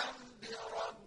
بِحَمْدِ رَبِّكَ